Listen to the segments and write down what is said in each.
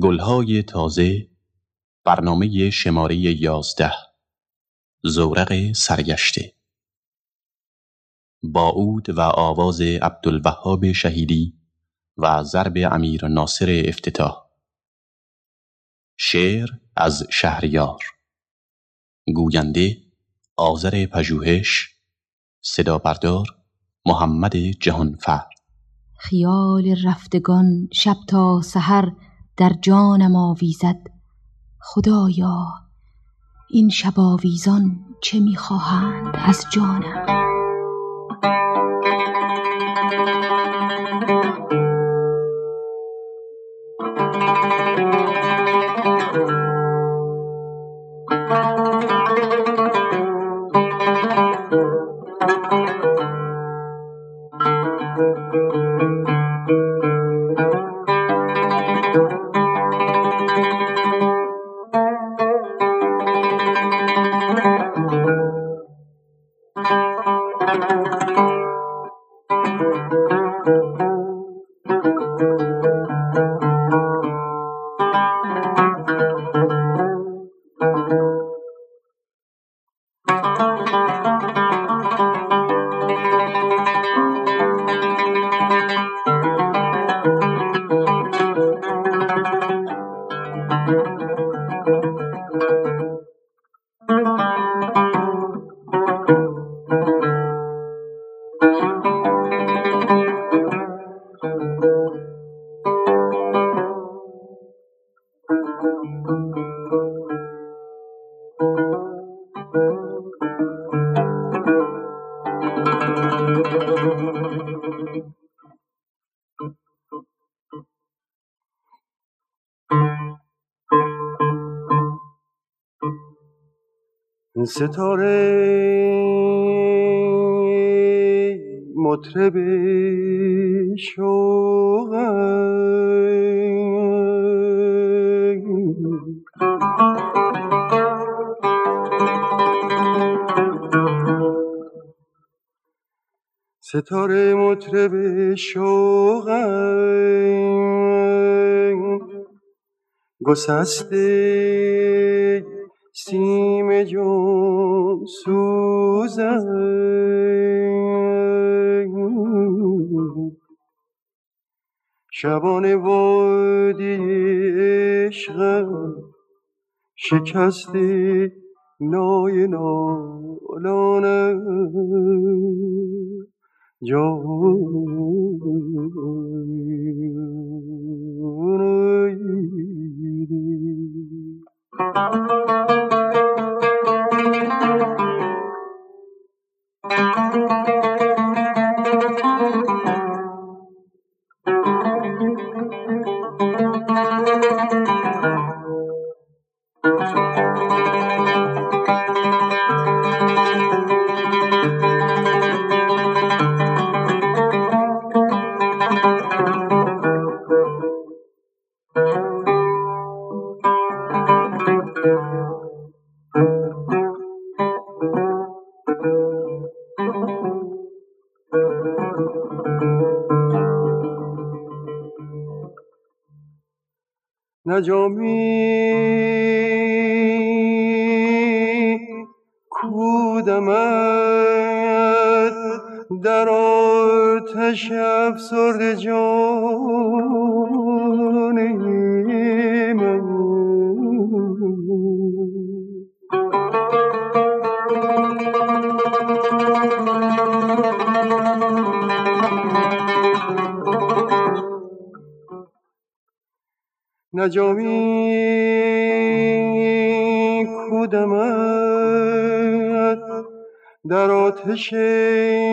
گلهای تازه برنامه شماره یازده زورق سرگشته. با اود و آواز عبدالوهاب شهیدی و ضرب امیر ناصر افتتاح. شعر از شهریار. گوینده آذر پژوهش صدا بردار محمد جهانفر. خیال رفتگان شب تا سحر در جانم آویزد. خدایا این شب آویزان چه می‌خواهند از جانم؟ ستاره مطرب شوق ستاره مطرب شوق گسسته سیم جون سوزن. شبان وادی عشق شکسته نای نالانه. نجامی. کودمت در آتش افسرد جان. نجامی کودمت در آتش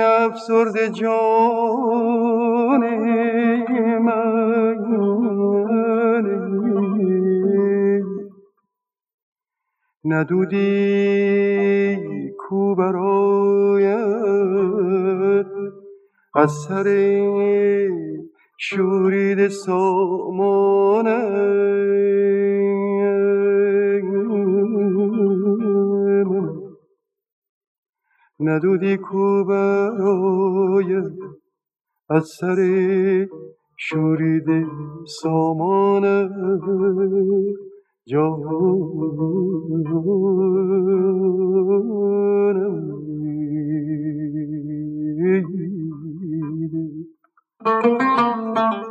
افسرد جان من. ندودی کو برایت؟ از سر شورید سامانم ندودی کو برای از سر Thank you.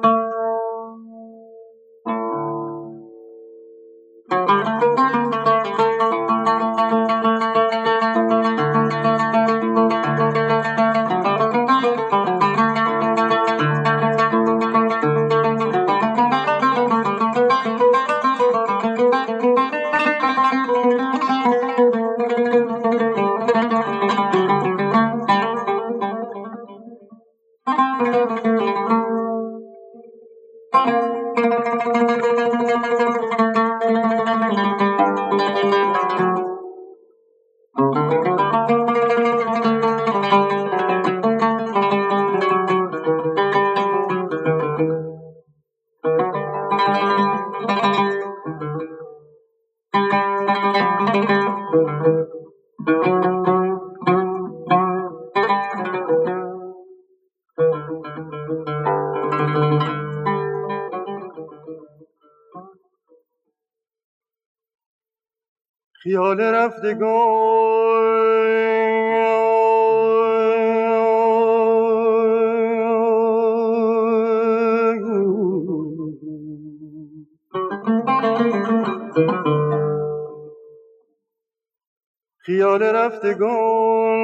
خیال رفتگان خیال رفتگان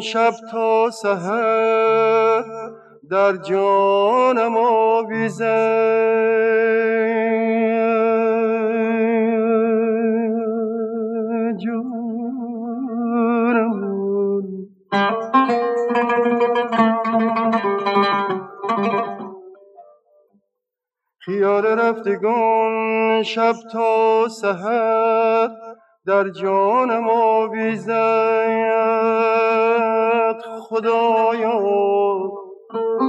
شب تا سحر. در جانم آویزد جانم. خیال رفتگان شب تا سحر در جانم آویزد خدایا.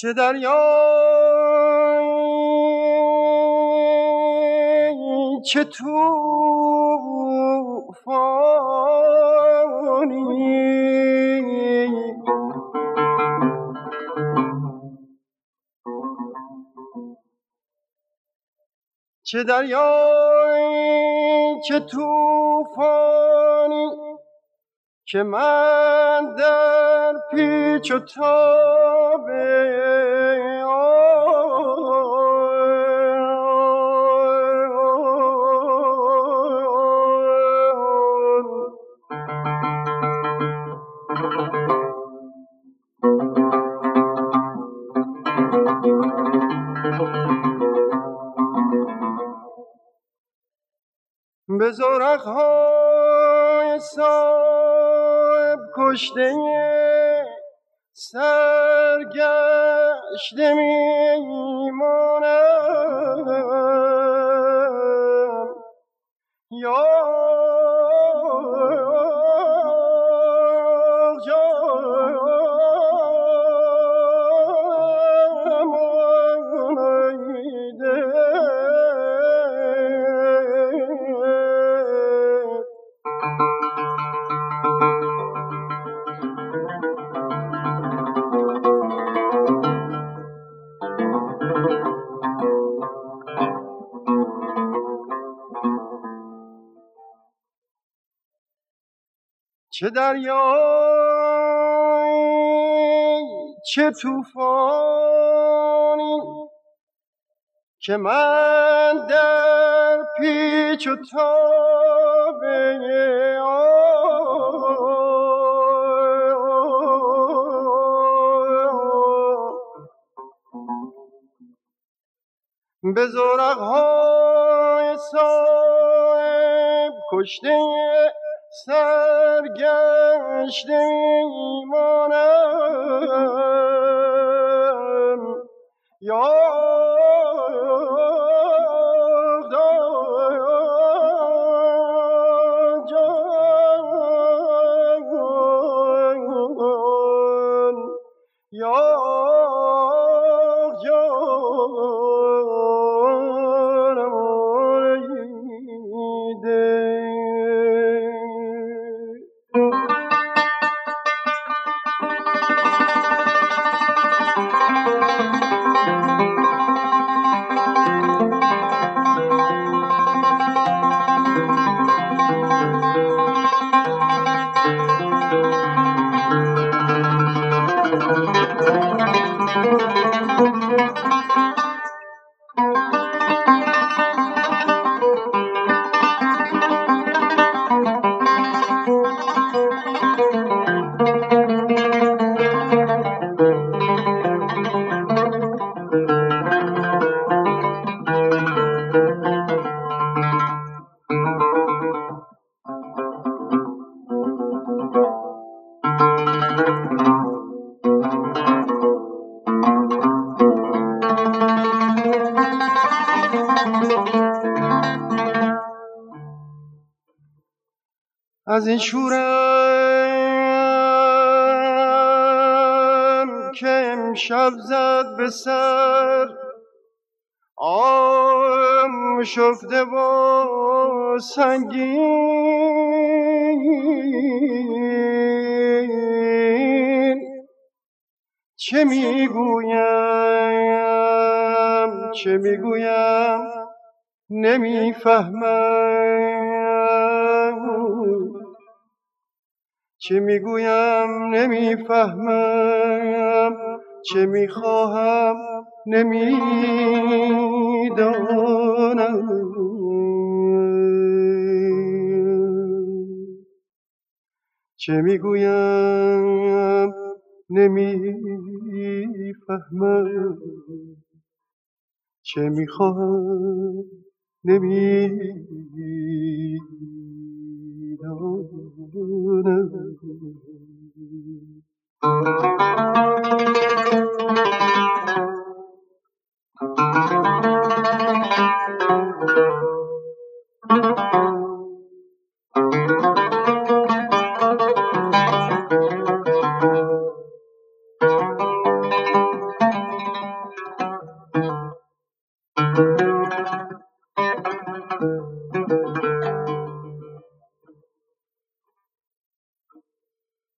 چه دریا؟ چه توفانی چه دریا؟ چه توفانی که من در پیچ و تاب به زرق های کشته سرگشته میمانم دریا چه توفانی که من در پیچ و تابه به زرق های صاحب کشته سرگشته ایمانم. یا از این شورم که امشب زد به سر آم شفته با سنگین. چه می‌گویم چه می‌گویم؟ نمی‌فهمم. چه می‌گویم نمی‌فهمم چه می‌خواهم نمی‌دانم. چه می‌گویم نمی‌فهمم چه می‌خواهم نمی‌دانم. don't.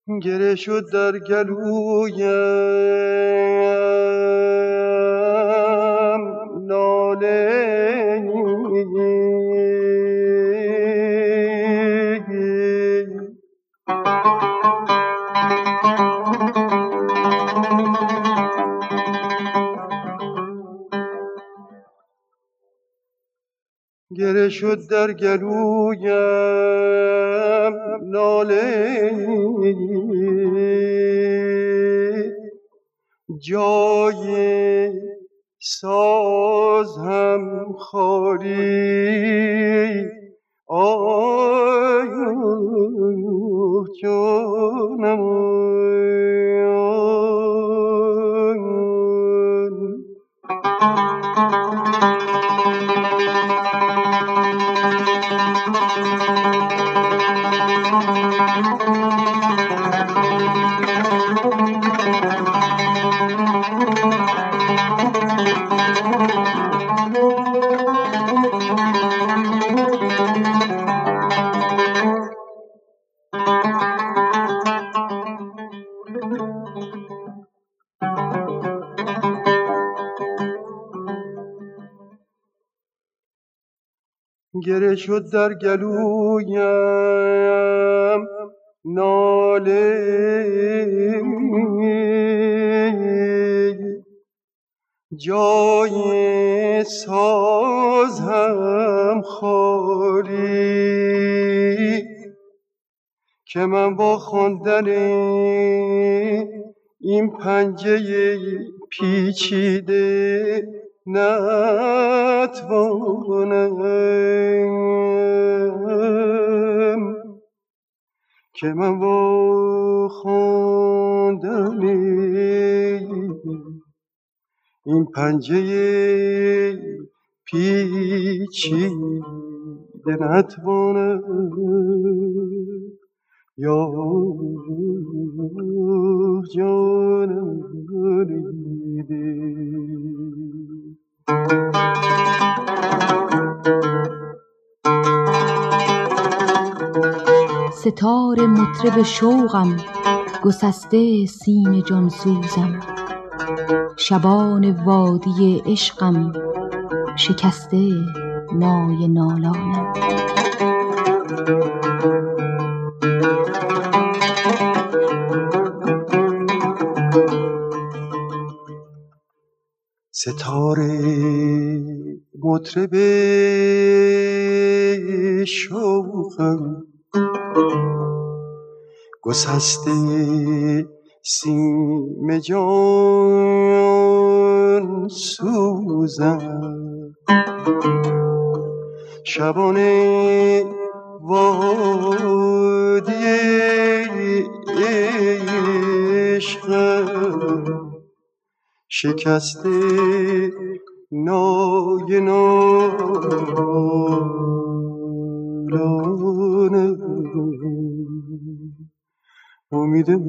گره شد در گلویم شد در گلویم ناله. جای ساز هم خالی آی جانم گره شد در گلویم. ناله جای سازم خالی که من با خواندن این پنجه پیچیده نتوانم که من با خواندن این پنجه پیچیده نتوانم. یا جانم ستار مطرب شوقم گسسته سیم جانسوزم. شبان وادی عشقم شکسته نای نالانم. ستاره مطرب شوقم. گسسته سیم جان سوزم. شبانه وادی عشقم. شکسته نای نالانم امیدم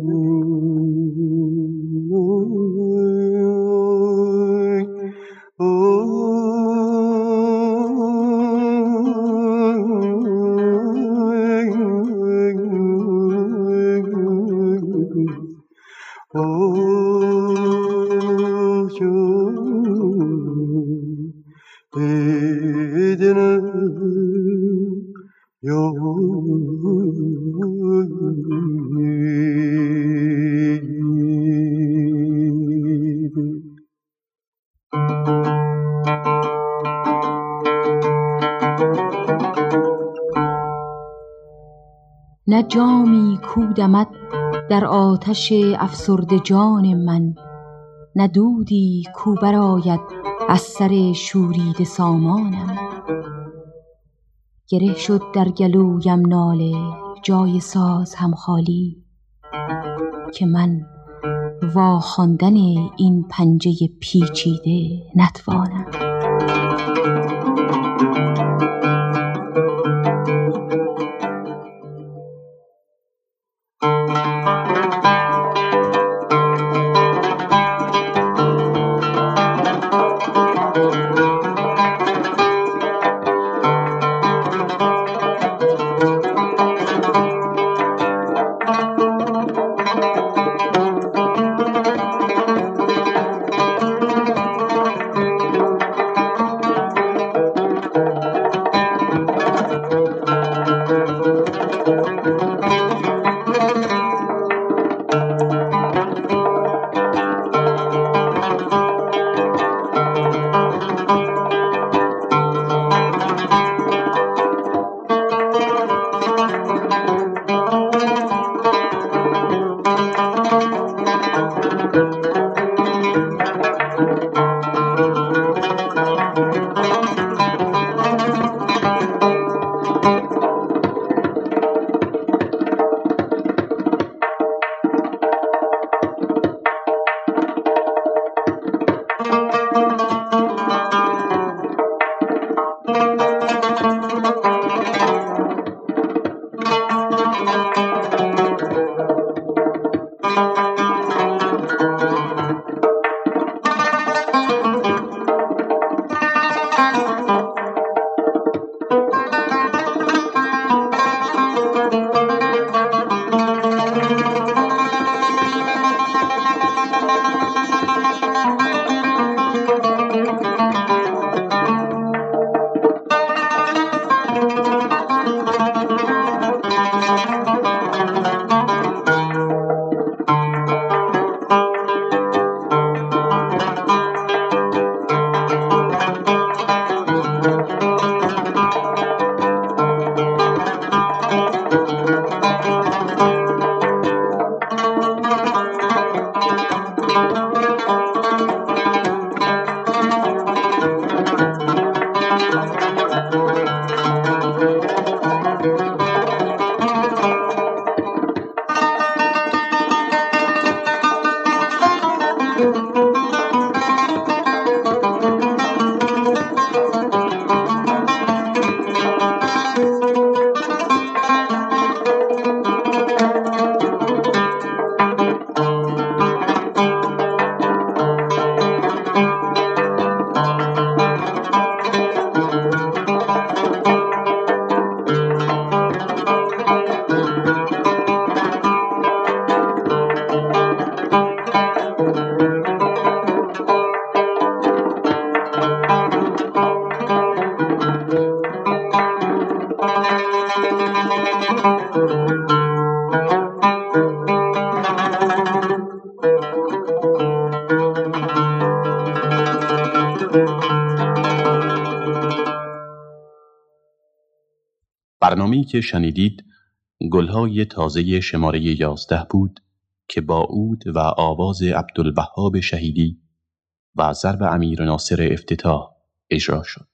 نه جامی کودمد در آتش افسرده جان من نه دودی کو برآید از سر شوریده سامانم. گره شد در گلویم ناله جای ساز هم خالی که من وا خواندن این پنجه پیچیده نتوانم. برنامه‌ای که شنیدید گلهای تازه شماره یازده بود که با اود و آواز عبدالوهاب شهیدی و ضرب امیر ناصر افتتاح اجرا شد.